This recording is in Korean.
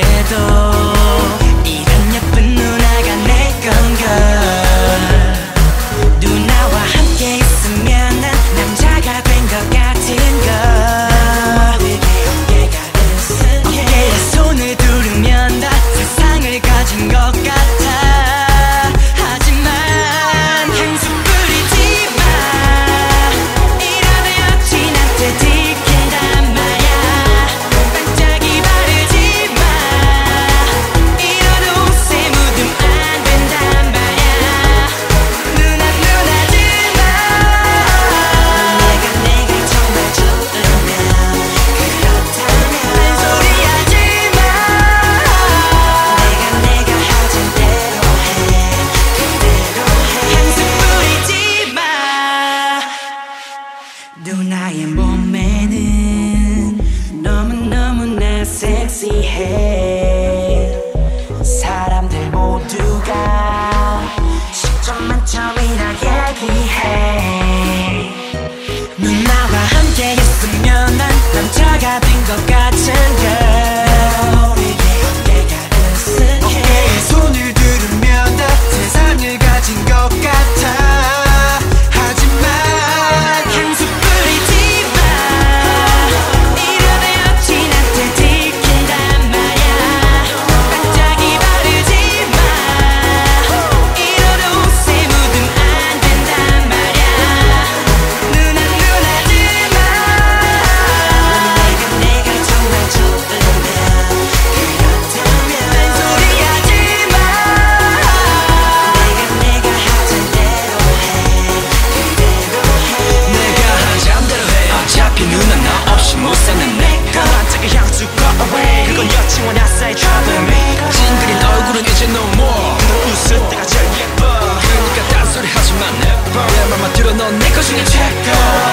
别走 섹시해. 사람들 모두가 10점 만점이라 얘기해. 누나와 함께 있으면 난 남자가 된 것 같아 Check girl.